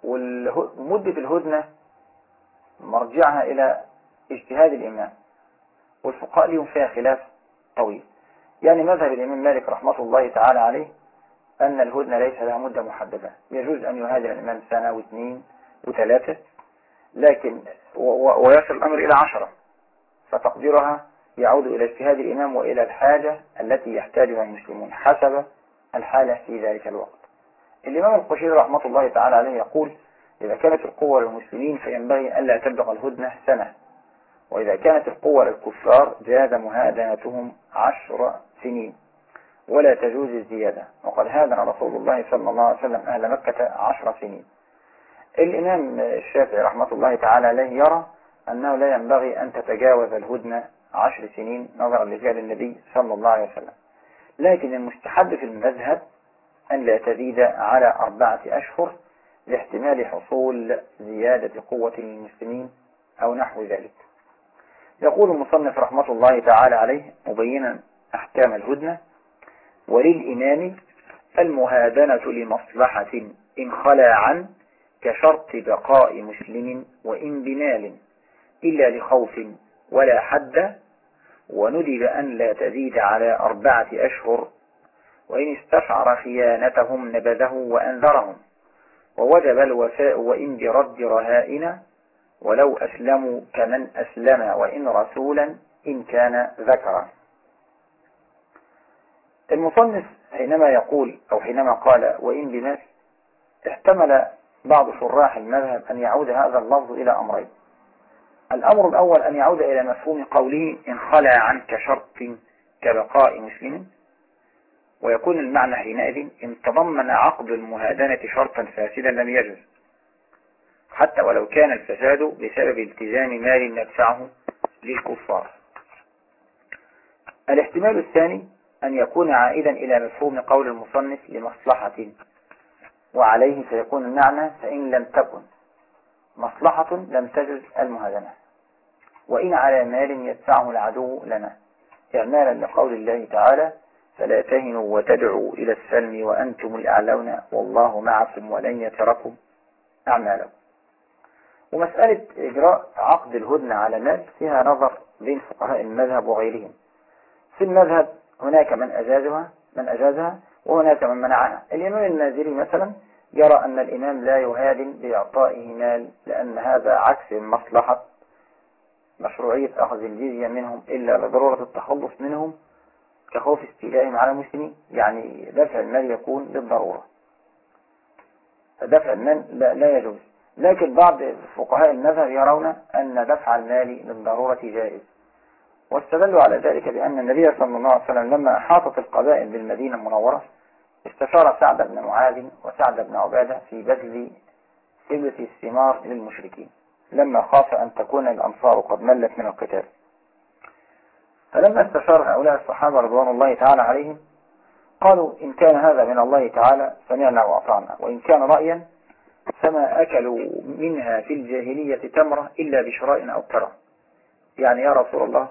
S1: ومدة الهدنة مرجعها إلى اجتهاد الإمام. والفقهاء لهم فيها خلاف طويل. يعني مذهب الإمام مالك رحمة الله تعالى عليه أن الهدنة ليس لها مدة محددة. يجوز أن يهاجر الإمام سنة واثنين وثلاثة لكن ويصل الأمر إلى عشرة. فتقديرها يعود إلى اجتهاد الإمام وإلى الحاجة التي يحتاجها المسلمون حسب الحالة في ذلك الوقت. الإمام القشيري رحمة الله تعالى عليه يقول إذا كانت القوة للمسلمين فينبغي ألا تبلغ الهدنة سنة. وإذا كانت القوة للكفار جاز مهادنتهم عشر سنين. ولا تجوز الزيادة. وقد هادن رسول الله صلى الله عليه وسلم أهل مكة عشر سنين. الإمام الشافعي رحمة الله تعالى عليه يرى أنه لا ينبغي أن تتجاوز الهدنة عشر سنين نظرا لفعل النبي صلى الله عليه وسلم. لكن المستحب في المذهب أن لا تزيد على أربعة أشهر لاحتمال حصول زيادة قوة للمسلمين أو نحو ذلك. يقول المصنف رحمة الله تعالى عليه مبينا أحكام الهدنة وللإمام المهادنة لمصلحة إن خلا عن كشرط بقاء مسلم وإن بمال. إلا لخوف ولا حد وندب أن لا تزيد على أربعة أشهر وإن استشعر خيانتهم نبذه وأنذرهم ووجب الوفاء وإن برد رهائن ولو أسلموا كمن أسلم وإن رسولا إن كان ذكرا. المصنف حينما يقول أو حينما قال وإن بمس احتمل بعض شراح المذهب أن يعود هذا اللفظ إلى أمرين. الأمر الأول أن يعود إلى مفهوم قوله إن خلع عنك شرط كبقاء مسلم. ويكون المعنى حينئذ إن تضمن عقد المهادنة شرطا فاسدا لم يجوز حتى ولو كان الفساد بسبب التزام مال ندفعه للكفار. الاحتمال الثاني أن يكون عائدا إلى مفهوم قول المصنف لمصلحة وعليه سيكون المعنى فإن لم تكن. مصلحة لم تجز المهادنة وإن على مال يدفعه العدو لنا. إعمالا لقول الله تعالى فلا تهنوا وتدعوا إلى السلم وأنتم الأعلون والله معكم ولن يتركم أعمالكم. ومسألة إجراء عقد الهدنة على مال فيها نظر بين فقهاء المذهب وغيرهم. في المذهب هناك من أجازها من أجازها وهناك من منعها. الإمام المازري مثلا يرى أن الإمام لا يهادن بإعطائه مال لأن هذا عكس المصلحة. مشروعية أخذ الجزية منهم إلا لضرورة التخلص منهم كخوف استيلائهم على المسلمين. يعني دفع المال يكون للضرورة. دفع المال لا, لا يجوز. لكن بعض فقهاء المذهب يرون أن دفع المال للضرورة جائز. واستدلوا على ذلك بأن النبي صلى الله عليه وسلم لما أحاطت القبائل بالمدينة المنورة استشار سعد بن معاذ وسعد بن عبادة في بذل سبة الثمار للمشركين لما خاف أن تكون الأنصار قد ملت من القتال. فلما استشار هؤلاء الصحابة رضوان الله تعالى عليهم قالوا إن كان هذا من الله تعالى سمعنا وأطعنا وإن كان رأيا فما أكلوا منها في الجاهلية تمرة إلا بشراء أو كرة. يعني يا رسول الله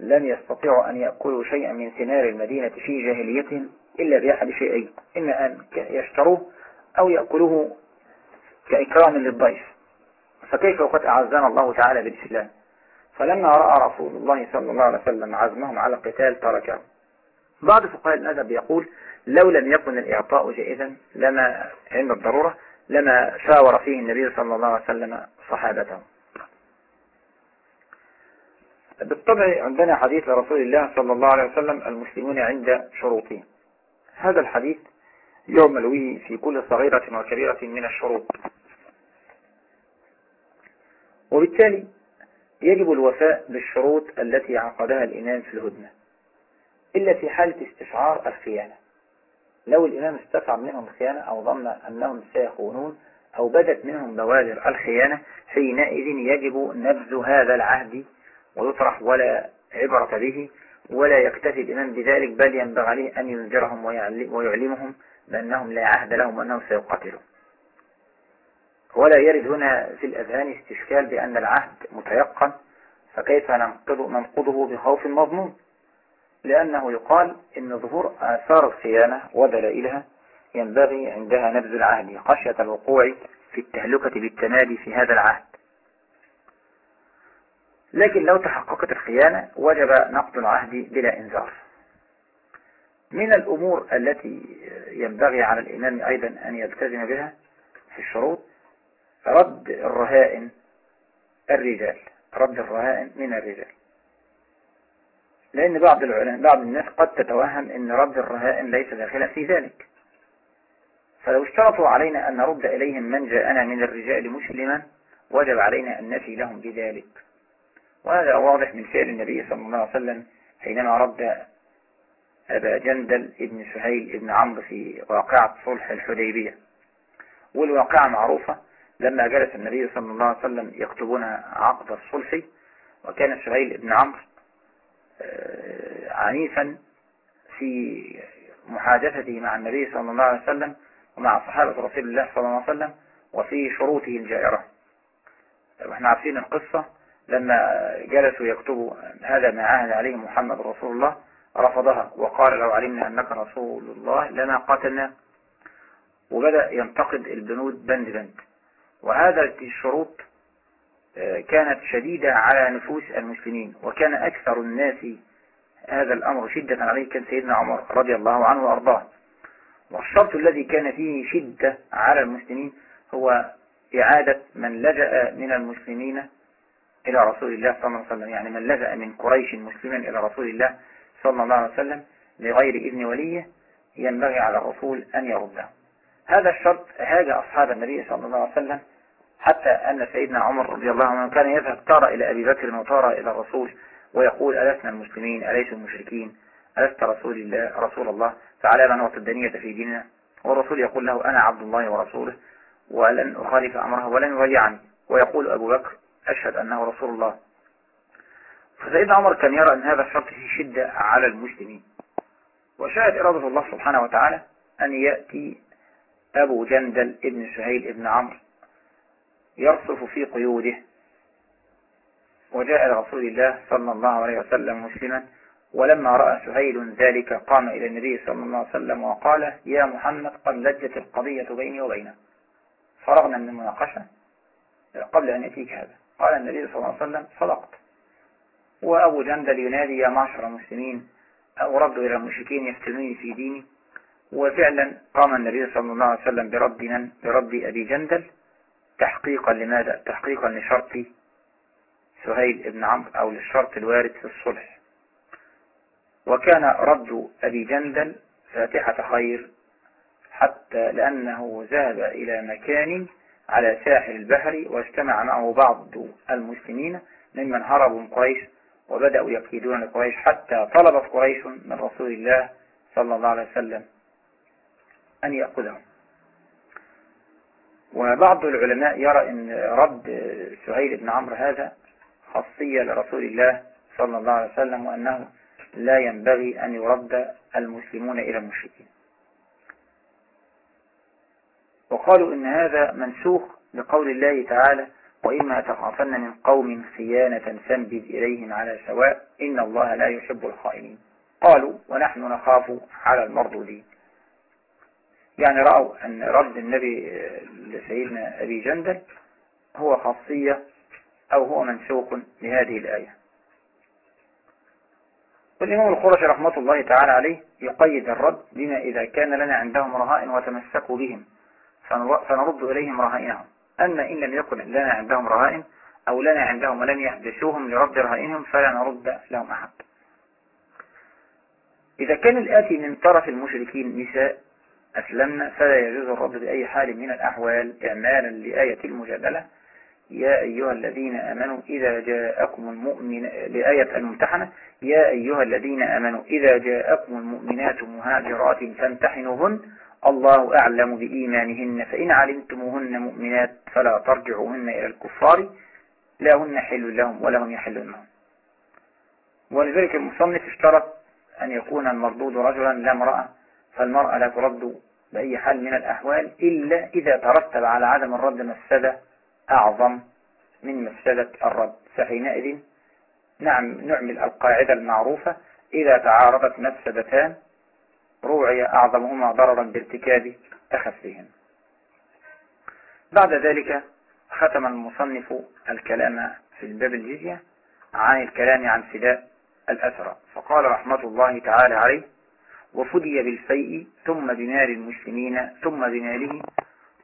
S1: لم يستطيعوا أن يأكلوا شيئا من ثمار المدينة في جاهليتهم إلا بأحد شيئين إما أن يشتروه أو يأكلوه كإكرام للضيف. فكيف وقد أعزنا الله تعالى بالإسلام؟ فلما رأى رسول الله صلى الله عليه وسلم عزمهم على القتال تركهم بعض فقهاء الأدب يقول لو لم يكن الإعطاء جائزا لما عند الضرورة لما شاور فيه النبي صلى الله عليه وسلم صحابته. بالطبع عندنا حديث لرسول الله صلى الله عليه وسلم المسلمون عند شروطهم. هذا الحديث يعمل به في كل صغيرة وكبيرة من الشروط وبالتالي يجب الوفاء بالشروط التي عقدها الإمام في الهدنة إلا في حالة استشعار الخيانة. لو الإمام استشعر منهم الخيانة أو ظن أنهم سيخونون أو بدت منهم بوادر الخيانة حينئذ يجب نبذ هذا العهد ويطرح ولا عبرة به ولا يكتفي الإمام بذلك بل ينبغي عليه أن ينذرهم ويعلمهم بأنهم لا عهد لهم وأنهم سيقاتلون. ولا يرد هنا في الأذهان استشكال بأن العهد متيقن فكيف ننقضه بخوف مضمون لأنه يقال إن ظهور آثار الخيانة ودلائلها ينبغي عندها نبذ العهد خشية الوقوع في التهلكة بالتمادي في هذا العهد. لكن لو تحققت الخيانة وجب نقض العهد بلا إنذار. من الأمور التي ينبغي على الإمام أيضا أن يلتزم بها في الشروط رد الرهائن الرجال. رد الرهائن من الرجال. لأن بعض العلماء بعض الناس قد تتوهم أن رد الرهائن ليس داخلا في ذلك. فلو اشترطوا علينا أن نرد إليهم من جاءنا من الرجال مسلما وجب علينا أن نفي لهم بذلك. وهذا واضح من فعل النبي صلى الله عليه وسلم حينما رد أبا جندل ابن سهيل ابن عمرو في واقعة صلح الحديبية. والواقعة معروفة لما جلس النبي صلى الله عليه وسلم يكتبون عقد الصلح وكان سهيل ابن عمرو آه، عنيفا في محادثته مع النبي صلى الله عليه وسلم ومع صحابة رسول الله صلى الله عليه وسلم وفي شروطه الجائرة. وإحنا عارفين القصة لما جلسوا يكتبوا هذا ما عهد عليه محمد رسول الله رفضها وقال لو علمنا أنك رسول الله لما قتلنا. وبدأ ينتقد البنود بند بند. وهذا الشروط آه، كانت شديدة على نفوس المسلمين. وكان أكثر الناس هذا الأمر شدة عليه كان سيدنا عمر رضي الله عنه وأرضاه. والشرط الذي كان فيه شدة على المسلمين هو إعادة من لجأ من المسلمين إلى رسول الله صلى الله عليه وسلم يعني من لجأ من قريش مسلما إلى رسول الله صلى الله عليه وسلم لغير إذن وليه ينبغي على الرسول أن يرده. هذا الشرط هاج أصحاب النبي صلى الله عليه وسلم حتى أن سيدنا عمر رضي الله عنه كان يذهب تارة إلى أبي بكر وتارة إلى الرسول ويقول ألسنا المسلمين؟ أليسوا المشركين؟ ألست رسول الله؟ رسول الله؟ فعلى من نعطي الدنية في ديننا. والرسول يقول له أنا عبد الله ورسوله ولن أخالف أمره ولن يضيعني ويقول أبو بكر أشهد أنه رسول الله. فسيدنا عمر كان يرى أن هذا الشرط في شدة على المسلمين. وشاهد إرادة الله سبحانه وتعالى أن يأتي أبو جندل ابن سهيل ابن عمرو يرصف في قيوده. وجاء لرسول الله صلى الله عليه وسلم مسلما ولما رأى سهيل ذلك قام إلى النبي صلى الله عليه وسلم وقال يا محمد قد لجت القضية بيني وبينك. فرغنا من المناقشة قبل أن يأتيك هذا. قال النبي صلى الله عليه وسلم صدقت. وأبو جندل ينادي يا معشر المسلمين أرد إلى المشركين يفتنوني في ديني؟ وفعلا قام النبي صلى الله عليه وسلم برد من برد أبي جندل تحقيقا لماذا؟ تحقيقا لشرط سهيل بن عمرو أو للشرط الوارد في الصلح. وكان رد أبي جندل فاتحة خير حتى لأنه ذهب إلى مكان على ساحل البحر واجتمع معه بعض المسلمين ممن هربوا من قريش وبدأوا يكيدون لقريش حتى طلبت قريش من رسول الله صلى الله عليه وسلم أن يأخذهم. وبعض العلماء يرى أن رد سهيل بن عمرو هذا خاصية لرسول الله صلى الله عليه وسلم وأنه لا ينبغي أن يرد المسلمون إلى المشركين. وقالوا إن هذا منسوخ بقول الله تعالى وإما تخافن من قوم خيانة فانبذ إليهم على سواء إن الله لا يحب الخائنين. قالوا ونحن نخاف على المردودين يعني رأوا أن رد النبي لسيدنا أبي جندل هو خاصية أو هو منسوق لهذه الآية. والإمام الخرش رحمة الله تعالى عليه يقيد الرد بما إذا كان لنا عندهم رهائن وتمسكوا بهم. فنرد إليهم رهائنهم. أما إن لم يكن لنا عندهم رهائن أو لنا عندهم ولم يحدثوهم لرد رهائنهم فلا نرد لهم أحد. إذا كان الآتي من طرف المشركين نساء أسلمنا فلا يجوز الرد بأي حال من الأحوال. إعمالا لآية المجادلة. يا أيها الذين أمنوا إذا جاءكم المؤمن لآية الممتحنة. يا أيها الذين أمنوا إذا جاءكم المؤمنات مهاجرات فامتحنوهن. الله أعلم بإيمانهن فإن علمتموهن مؤمنات فلا ترجعوهن إلى الكفار لا هن حل لهم ولا هم يحلون لهم. ولذلك المصنف اشترط أن يكون المردود رجلا لا امرأة فالمرأة لا ترد بأي حال من الأحوال إلا إذا ترتب على عدم الرد مفسدة أعظم من مفسدة الرد. فحينئذ نعم نعمل القاعدة المعروفة إذا تعارضت مفسدتان روعي أعظمهما ضررا بارتكاب أخفهم بعد ذلك ختم المصنف الكلام في الباب الجزية عن الكلام عن فداء الأسرى. فقال رحمة الله تعالى عليه وفدي بالفيء ثم بمال المسلمين ثم بماله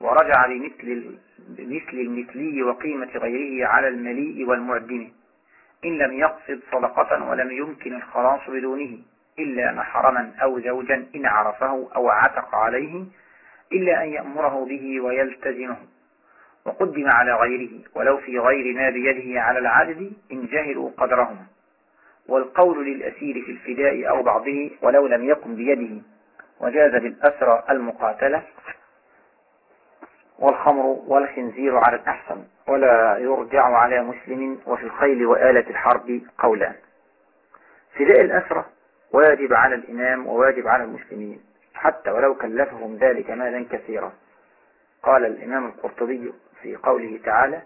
S1: ورجع بمثل, بمثل المثلي وقيمة غيره على المليء والمعدم إن لم يقصد صدقة ولم يمكن الخلاص بدونه. إلا محرما أو زوجا إن عرفه أو عتق عليه إلا أن يأمره به ويلتزمه. وقدم على غيره ولو في غير ما بيده على العدد إن جهلوا قدرهم. والقول للأسير في الفداء أو بعضه ولو لم يكن بيده. وجاز بالأسرى المقاتلة والخمر والخنزير على الأحسن ولا يرجع على مسلم وفي الخيل وآلة الحرب قولان فداء الأسرى واجب على الإمام وواجب على المسلمين حتى ولو كلفهم ذلك مالا كثيرا. قال الإمام القرطبي في قوله تعالى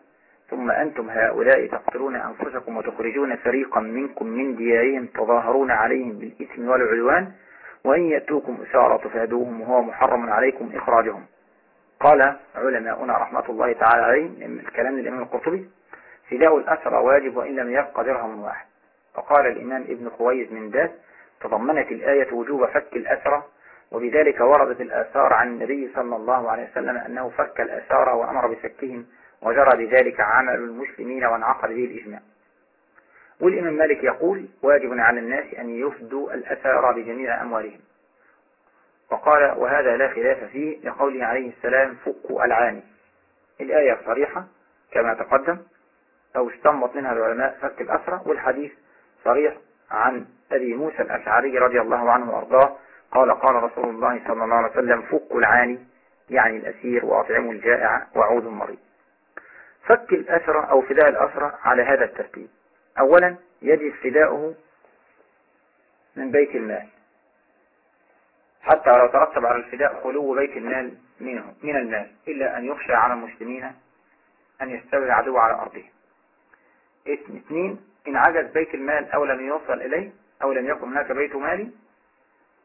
S1: ثم أنتم هؤلاء تقتلون أنفسكم وتخرجون فريقا منكم من ديارهم تظاهرون عليهم بالإثم والعدوان وإن يأتوكم أسارة تفادوهم وهو محرم عليكم إخراجهم. قال علماؤنا رحمة الله تعالى عليه من الكلام الإمام القرطبي فداء الأسرى واجب وإن لم يبقى درهم واحد. وقال الإمام ابن خويز من داس تضمنت الآية وجوب فك الأسرى وبذلك وردت الآثار عن النبي صلى الله عليه وسلم أنه فك الأسارى وأمر بفكهم وجرى بذلك عمل المسلمين وانعقد به الإجماع. والإمام مالك يقول واجب على الناس أن يفدوا الأسارى بجميع أموالهم. وقال وهذا لا خلاف فيه لقوله عليه السلام فكوا العاني. الآية صريحة كما تقدم أو استنبط منها العلماء فك الأسرى والحديث صريح عن أبي موسى الأشعري رضي الله عنه وأرضاه قال قال رسول الله صلى الله عليه وسلم فكوا العاني يعني الأسير وأطعموا الجائع وعودوا المريض. فك الأسرى أو فداء الأسرى على هذا الترتيب. أولا يجب فداؤه من بيت المال. حتى لو ترتب على الفداء خلو بيت المال منه من المال إلا أن يخشى على المسلمين أن يستوي العدو على أرضهم. اثنين إن عجز بيت المال أو لم يوصل إليه أو لم يكن هناك بيت مالي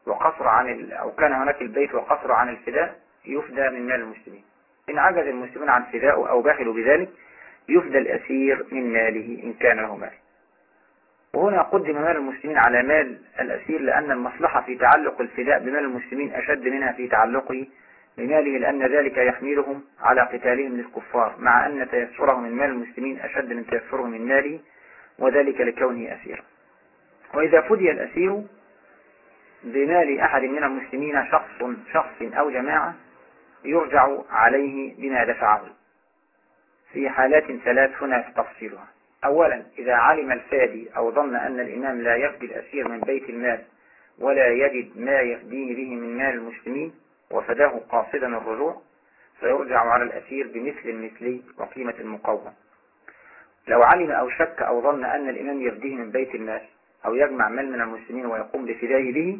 S1: وقصر عن ال... أو كان هناك البيت وقصر عن الفداء يفدى من مال المسلمين. إن عجز المسلمون عن فدائه أو بخلوا بذلك يفدى الأسير من ماله إن كان له مال. وهنا قدم مال المسلمين على مال الأسير لأن المصلحة في تعلق الفداء بمال المسلمين أشد منها في تعلقه بماله لأن ذلك يحملهم على قتالهم للكفار مع أن تيسرهم من مال المسلمين أشد من تيسرهم من ماله وذلك لكونه أسيرا. وإذا فدي الأسير بمال أحد من المسلمين شخص شخص أو جماعة يرجع عليه بما دفعه. في حالات ثلاث هنا تفصيلها. أولا إذا علم الفادي أو ظن أن الإمام لا يفدي الأسير من بيت المال ولا يجد ما يفديه به من مال المسلمين وفداه قاصدا الرجوع فيرجع على الأسير بمثل المثلي وقيمة المقوم لو علم أو شك أو ظن أن الإمام يفديه من بيت المال أو يجمع مال من المسلمين ويقوم بفدائه به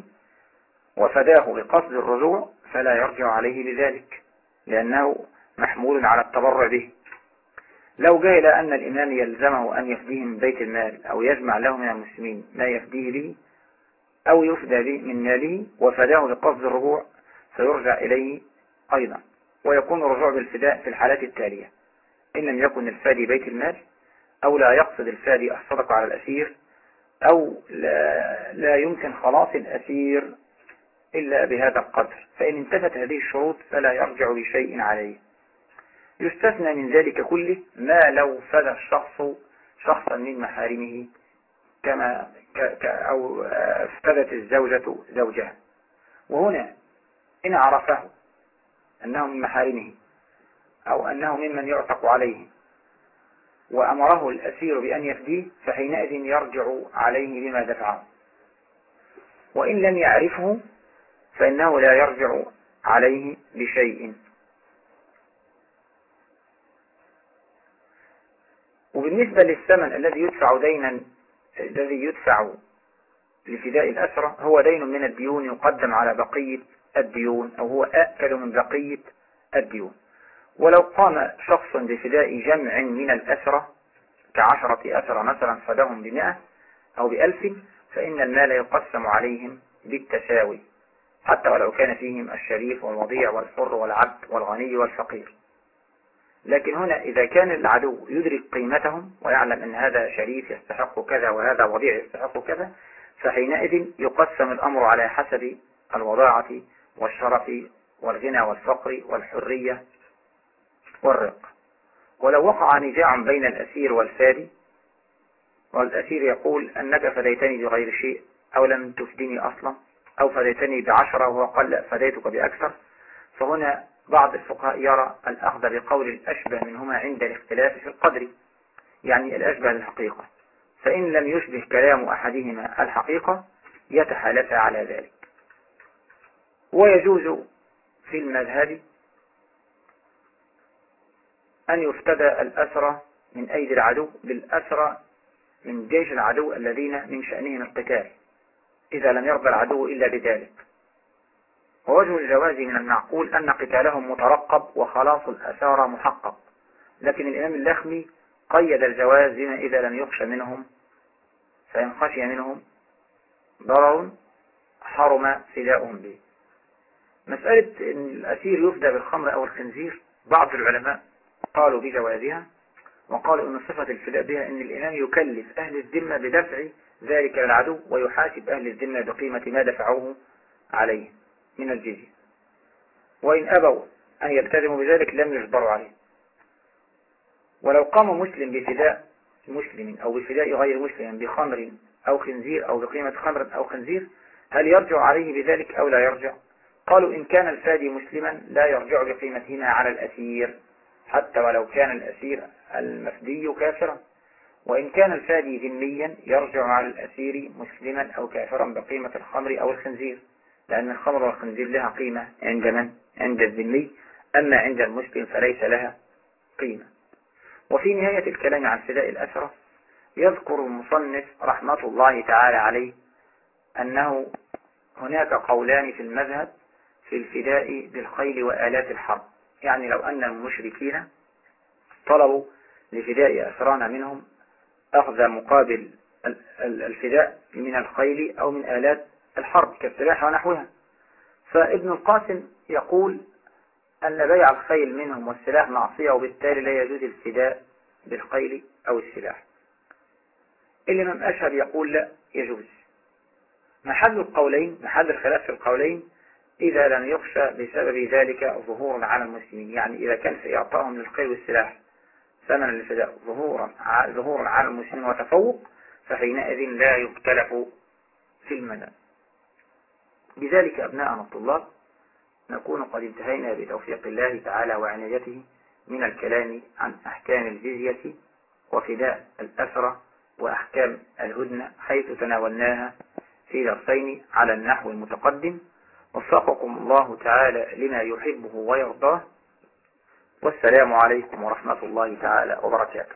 S1: وفداه بقصد الرجوع فلا يرجع عليه بذلك لأنه محمول على التبرع به. لو جاء إلى أن الإمام يلزمه أن يفديه من بيت المال أو يجمع له من المسلمين ما يفديه به أو يفدى به من ماله وفداه بقصد الرجوع فيرجع إليه أيضا ويكون الرجوع بالفداء في الحالات التالية إن لم يكن الفادي بيت المال أو لا يقصد الفادي الصدقة على الأسير أو لا, لا يمكن خلاص الأسير إلا بهذا القدر. فإن انتفت هذه الشروط فلا يرجع بشيء عليه. يستثنى من ذلك كله ما لو فدى الشخص شخصا من محارمه كما أو فدت الزوجة زوجها. وهنا إن عرفه أنه من محارمه أو أنه ممن يعتق عليه وأمره الأسير بأن يفديه فحينئذ يرجع عليه بما دفعه. وإن لم يعرفه فإنه لا يرجع عليه بشيء وبالنسبة للثمن الذي يدفع دينا الذي يدفع لفداء الأسرة هو دين من الديون يقدم على بقية الديون أو هو أكل من بقية الديون. ولو قام شخص بفداء جمع من الأسرة كعشرة أسرة مثلا فدهم بمئة أو بألف فإن المال يقسم عليهم بالتساوي حتى ولو كان فيهم الشريف والوضيع والحر والعبد والغني والفقير. لكن هنا إذا كان العدو يدرك قيمتهم ويعلم أن هذا شريف يستحق كذا وهذا وضيع يستحق كذا فحينئذ يقسم الأمر على حسب الوضاعة والشرف والغنى والفقر والحرية والرق. ولو وقع نزاع بين الأسير والفادي والأسير يقول أنك فديتني بغير شيء أو لم تفدني أصلا أو فديتني بعشرة وهو قال فديتك بأكثر. فهنا بعض الفقهاء يرى الأخذ بقول الأشبه منهما عند الاختلاف في القدر يعني الأشبه للحقيقة. فإن لم يشبه كلام أحدهما الحقيقة يتحالف على ذلك. ويجوز في المذهب أن يفتدى الأسرى من أيدي العدو بالأسرى من جيش العدو الذين من شأنهم القتال. إذا لم يرضى العدو إلا بذلك. ووجه الجواز من المعقول أن قتالهم مترقب وخلاص الأسارى محقق. لكن الإمام اللخمي قيد الجواز بما إذا لم يخش منهم فإن خشي منهم ضرر حرم فداؤهم به. مسألة أن الأسير يفدى بالخمر أو الخنزير بعض العلماء قالوا بجوازها وقالوا أن صفة الفداء بها أن الإمام يكلف أهل الذمة بدفع ذلك للعدو ويحاسب أهل الذمة بقيمة ما دفعوه عليه من الجزية. وإن أبوا أن يلتزموا بذلك لم يجبروا عليه. ولو قام مسلم بفداء مسلم أو بفداء غير مسلم بخمر أو خنزير أو بقيمة خمر أو خنزير هل يرجع عليه بذلك أو لا يرجع؟ قالوا إن كان الفادي مسلما لا يرجع بقيمتهما على الأسير. حتى ولو كان الأسير المفدي كافرا. وإن كان الفادي ذميا يرجع على الأسير مسلما أو كافرا بقيمة الخمر أو الخنزير لأن الخمر والخنزير لها قيمة عند من؟ عند الذمي. أما عند المسلم فليس لها قيمة. وفي نهاية الكلام عن فداء الأسرة يذكر المصنف رحمة الله تعالى عليه أنه هناك قولان في المذهب في الفداء بالخيل وآلات الحرب. يعني لو أن المشركين طلبوا لفداء أسرانا منهم أخذ مقابل الفداء من الخيل أو من آلات الحرب كالسلاح ونحوها. فابن القاسم يقول أن بيع الخيل منهم والسلاح معصية وبالتالي لا يجوز الفداء بالخيل أو السلاح. الإمام أشهر يقول لا يجوز. محل القولين محل الخلاف في القولين إذا لم يخشى بسبب ذلك ظهور على المسلمين. يعني إذا كان في للخيل والسلاح ثمنا للفداء ظهورا ظهورا على المسلمين وتفوق فحينئذ لا يختلف في المدى. بذلك أبناءنا الطلاب نكون قد انتهينا بتوفيق الله تعالى وعنايته من الكلام عن أحكام الجزية وفداء الأسرة وأحكام الهدنة حيث تناولناها في درسين على النحو المتقدم. وفقكم الله تعالى لما يحبه ويرضاه. والسلام عليكم ورحمة الله تعالى وبركاته.